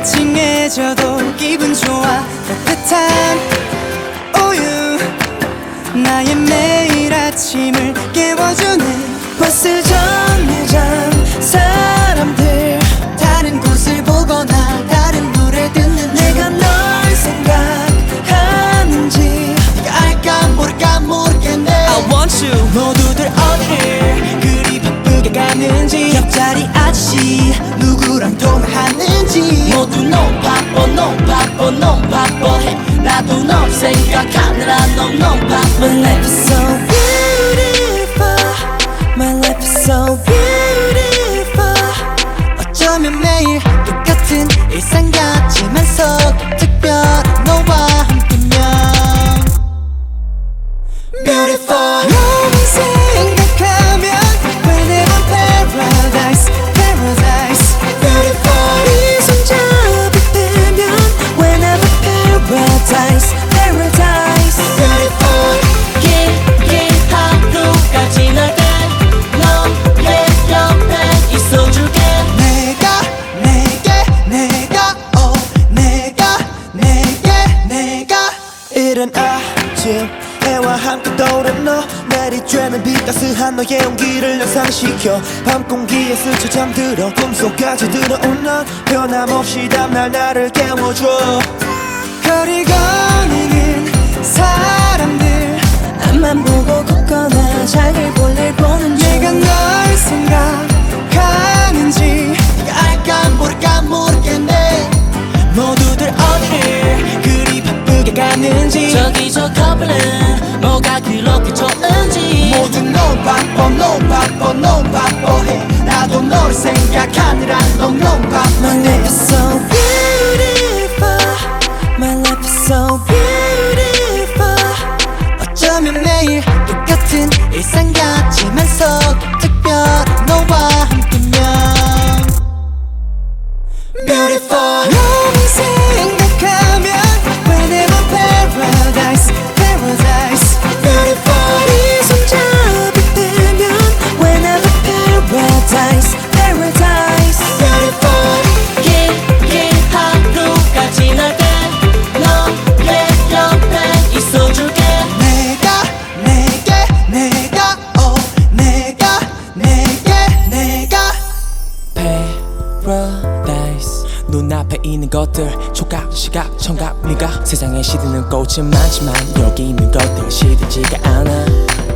따뜻해져도 기분 좋아 따뜻한 우유. 나의 매일 아침을 깨워주네 버스 정류장. 사람들 다른 곳을 보거나 다른 노래 듣는 내가 널 생각하는지 네가 알까 모를까 모르겠네. I want you. 모두들 어디를 그리 바쁘게 가는지 옆자리 아저씨 누구 랑 통화하는지 모두 너무 바빠 너무 바빠해. 나도 널 생각하느라 너무 바빠 My life is so beautiful. My life is so beautiful. 어쩌면 매일 똑같은 일상 같지만서 특별한 너와 함께면 Beautiful 이른 아침 해와 함께 떠오른 너 내리쬐는 비 따스한 너의 온기를 연상시켜 밤 공기에 스쳐 잠들어 꿈속까지 들어온 넌 변함없이 다음날 나를 깨워줘 거리 거 모두 너무 바빠 너무 바빠 너무 바빠해. 나도 너를 생각하느라 너무 바빠 My life is so beautiful. My life is so beautiful. 어쩌면 매일 똑같은 일상 같 것들 촉각 시각 청각 미각. 세상에 시드는 꽃은 많지만 여기 있는 것들 시들지가 않아